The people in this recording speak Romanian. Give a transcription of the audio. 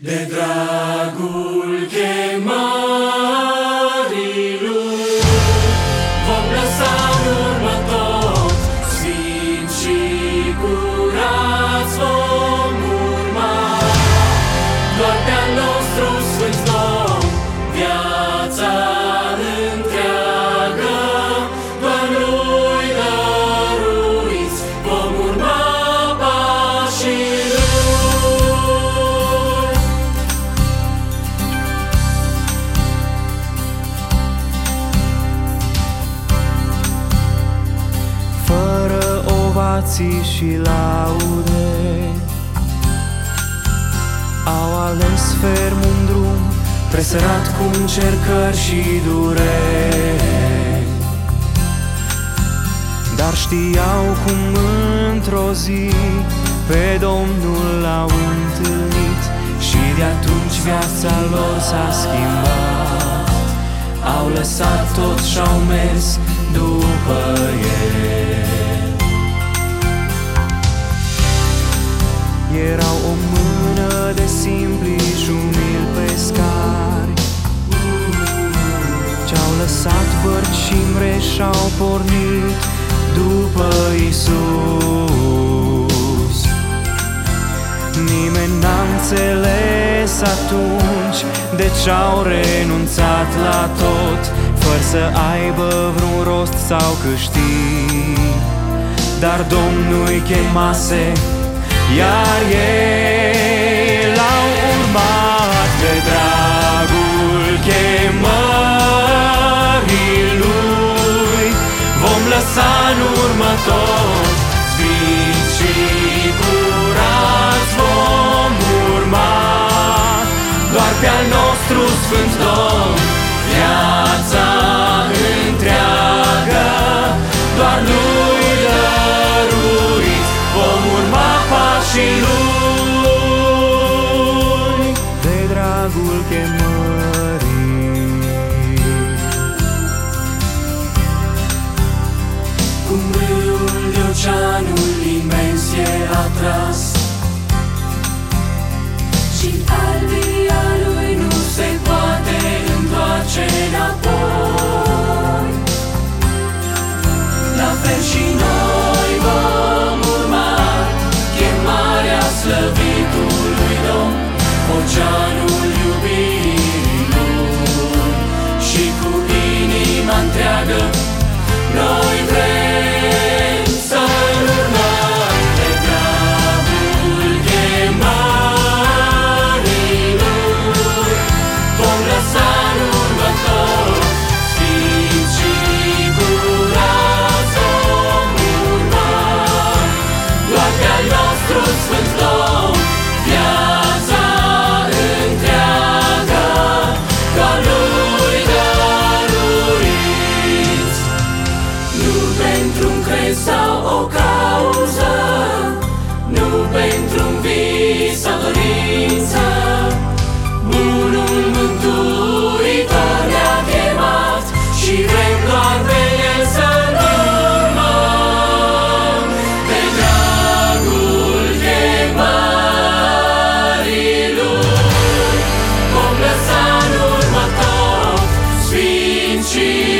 De dragul chemării ovații și laude. Au ales ferm un drum presărat cu încercări și dureri. Dar știau cum într-o zi pe Domnul l-au întâlnit Și de atunci viața lor s-a schimbat. Au lăsat tot și-au mers după el și mreși și-au pornit după Isus. Nimeni n-a înțeles atunci de ce-au renunțat la tot Fără să aibă vreun rost sau câștig Dar Domnul-i chemase, iar ei と slăvitului Domn Oceanul Bruce Winslow. ti.